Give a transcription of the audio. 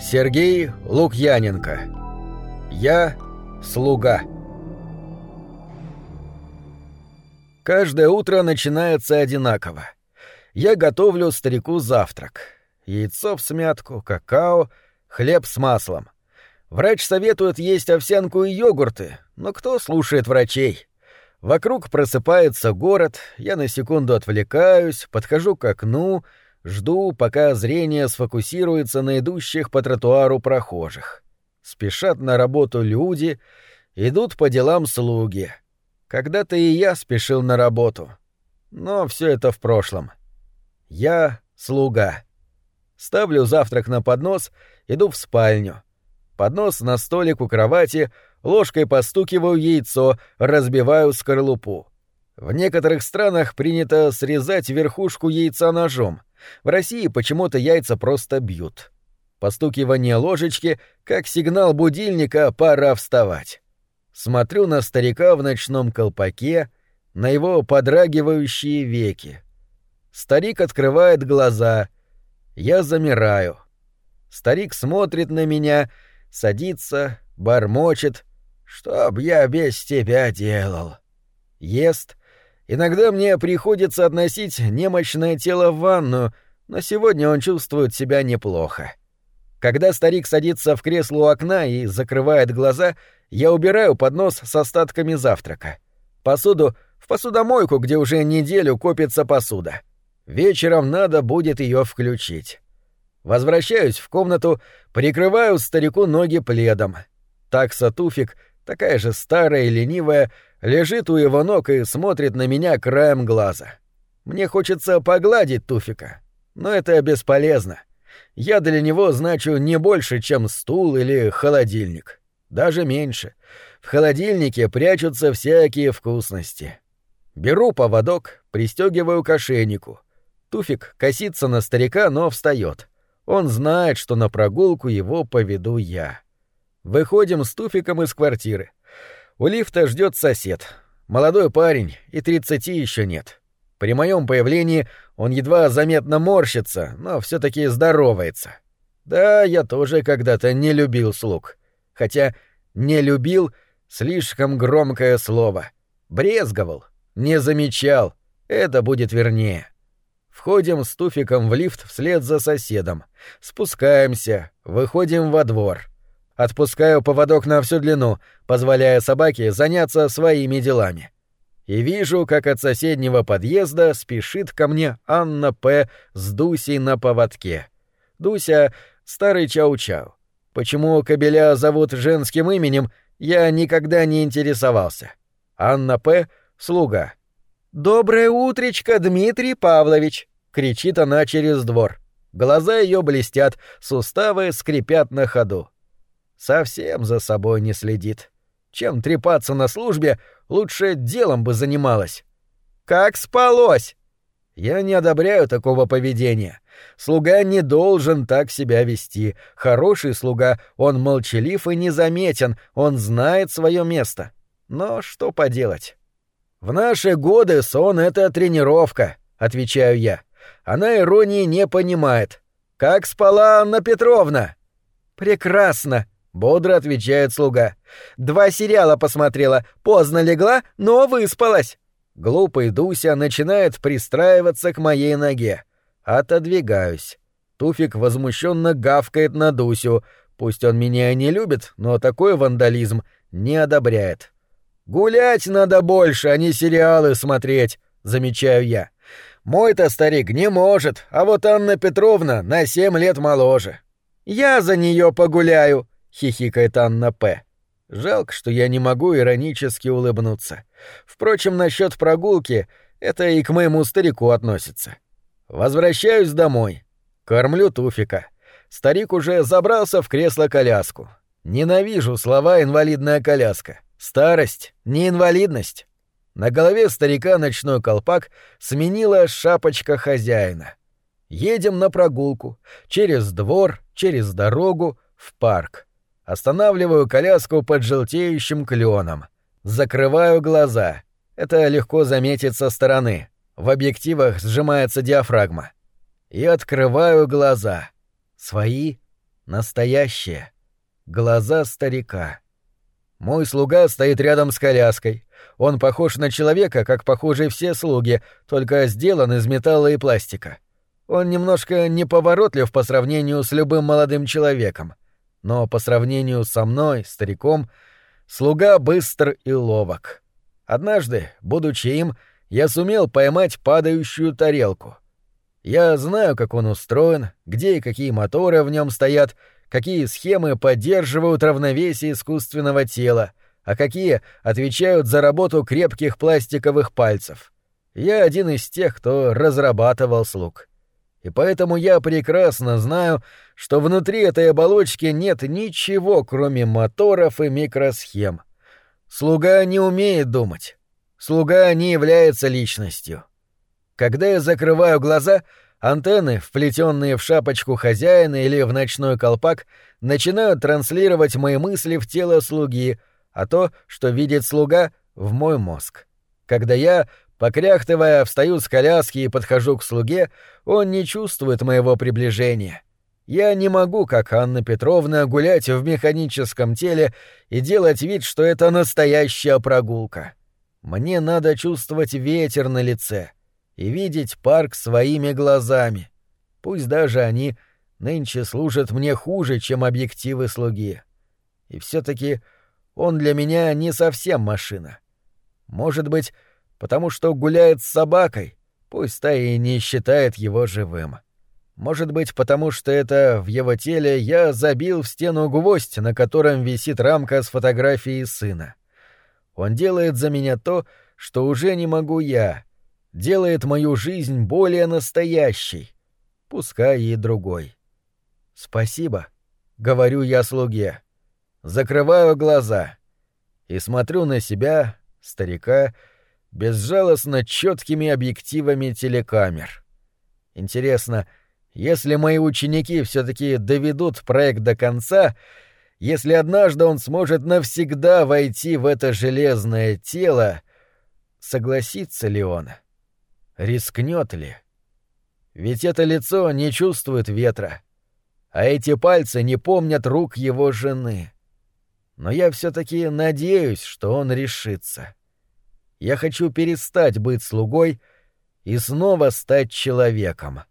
Сергей Лукьяненко. Я слуга. Каждое утро начинается одинаково. Я готовлю старику завтрак. Яйцо в смятку, какао, хлеб с маслом. Врач советует есть овсянку и йогурты, но кто слушает врачей? Вокруг просыпается город, я на секунду отвлекаюсь, подхожу к окну — Жду, пока зрение сфокусируется на идущих по тротуару прохожих. Спешат на работу люди, идут по делам слуги. Когда-то и я спешил на работу. Но все это в прошлом. Я слуга. Ставлю завтрак на поднос, иду в спальню. Поднос на столик у кровати, ложкой постукиваю яйцо, разбиваю скорлупу. В некоторых странах принято срезать верхушку яйца ножом — в России почему-то яйца просто бьют. Постукивание ложечки, как сигнал будильника «пора вставать». Смотрю на старика в ночном колпаке, на его подрагивающие веки. Старик открывает глаза. Я замираю. Старик смотрит на меня, садится, бормочет. «Что б я без тебя делал?» Ест, Иногда мне приходится относить немощное тело в ванную, но сегодня он чувствует себя неплохо. Когда старик садится в кресло у окна и закрывает глаза, я убираю поднос с остатками завтрака. Посуду в посудомойку, где уже неделю копится посуда. Вечером надо будет ее включить. Возвращаюсь в комнату, прикрываю старику ноги пледом. Такса Туфик, такая же старая и ленивая, лежит у его ног и смотрит на меня краем глаза. Мне хочется погладить Туфика, но это бесполезно. Я для него значу не больше, чем стул или холодильник. Даже меньше. В холодильнике прячутся всякие вкусности. Беру поводок, пристегиваю к ошейнику. Туфик косится на старика, но встает. Он знает, что на прогулку его поведу я. Выходим с Туфиком из квартиры. У лифта ждет сосед. Молодой парень, и тридцати еще нет. При моем появлении он едва заметно морщится, но все-таки здоровается. Да, я тоже когда-то не любил слуг. Хотя «не любил» — слишком громкое слово. Брезговал, не замечал. Это будет вернее. Входим с туфиком в лифт вслед за соседом. Спускаемся, выходим во двор. Отпускаю поводок на всю длину, позволяя собаке заняться своими делами. И вижу, как от соседнего подъезда спешит ко мне Анна П. с Дусей на поводке. Дуся — старый чау-чау. Почему кобеля зовут женским именем, я никогда не интересовался. Анна П. — слуга. «Доброе утречко, Дмитрий Павлович!» — кричит она через двор. Глаза ее блестят, суставы скрипят на ходу совсем за собой не следит. Чем трепаться на службе, лучше делом бы занималась. Как спалось? Я не одобряю такого поведения. Слуга не должен так себя вести. Хороший слуга, он молчалив и незаметен, он знает свое место. Но что поделать? В наши годы сон — это тренировка, отвечаю я. Она иронии не понимает. Как спала Анна Петровна? Прекрасно, — бодро отвечает слуга. «Два сериала посмотрела, поздно легла, но выспалась». Глупый Дуся начинает пристраиваться к моей ноге. Отодвигаюсь. Туфик возмущенно гавкает на Дусю. Пусть он меня не любит, но такой вандализм не одобряет. «Гулять надо больше, а не сериалы смотреть», — замечаю я. «Мой-то старик не может, а вот Анна Петровна на семь лет моложе». «Я за нее погуляю», — хихикает Анна П. Жалко, что я не могу иронически улыбнуться. Впрочем, насчет прогулки это и к моему старику относится. Возвращаюсь домой. Кормлю Туфика. Старик уже забрался в кресло-коляску. Ненавижу слова «инвалидная коляска». Старость — не инвалидность. На голове старика ночной колпак сменила шапочка хозяина. Едем на прогулку. Через двор, через дорогу, в парк. Останавливаю коляску под желтеющим кленом. Закрываю глаза. Это легко заметить со стороны. В объективах сжимается диафрагма. И открываю глаза. Свои? Настоящее. Глаза старика. Мой слуга стоит рядом с коляской. Он похож на человека, как похожи все слуги, только сделан из металла и пластика. Он немножко неповоротлив по сравнению с любым молодым человеком. Но по сравнению со мной, стариком, слуга быстр и ловок. Однажды, будучи им, я сумел поймать падающую тарелку. Я знаю, как он устроен, где и какие моторы в нем стоят, какие схемы поддерживают равновесие искусственного тела, а какие отвечают за работу крепких пластиковых пальцев. Я один из тех, кто разрабатывал слуг и поэтому я прекрасно знаю, что внутри этой оболочки нет ничего, кроме моторов и микросхем. Слуга не умеет думать. Слуга не является личностью. Когда я закрываю глаза, антенны, вплетенные в шапочку хозяина или в ночной колпак, начинают транслировать мои мысли в тело слуги, а то, что видит слуга, — в мой мозг. Когда я, Покряхтывая, встаю с коляски и подхожу к слуге, он не чувствует моего приближения. Я не могу, как Анна Петровна, гулять в механическом теле и делать вид, что это настоящая прогулка. Мне надо чувствовать ветер на лице и видеть парк своими глазами. Пусть даже они нынче служат мне хуже, чем объективы слуги. И все таки он для меня не совсем машина. Может быть, потому что гуляет с собакой, пусть та и не считает его живым. Может быть, потому что это в его теле я забил в стену гвоздь, на котором висит рамка с фотографией сына. Он делает за меня то, что уже не могу я, делает мою жизнь более настоящей, пускай и другой. «Спасибо», — говорю я слуге. Закрываю глаза и смотрю на себя, старика, безжалостно четкими объективами телекамер. Интересно, если мои ученики все-таки доведут проект до конца, если однажды он сможет навсегда войти в это железное тело, согласится ли он? Рискнет ли? Ведь это лицо не чувствует ветра, а эти пальцы не помнят рук его жены. Но я все-таки надеюсь, что он решится. — я хочу перестать быть слугой и снова стать человеком.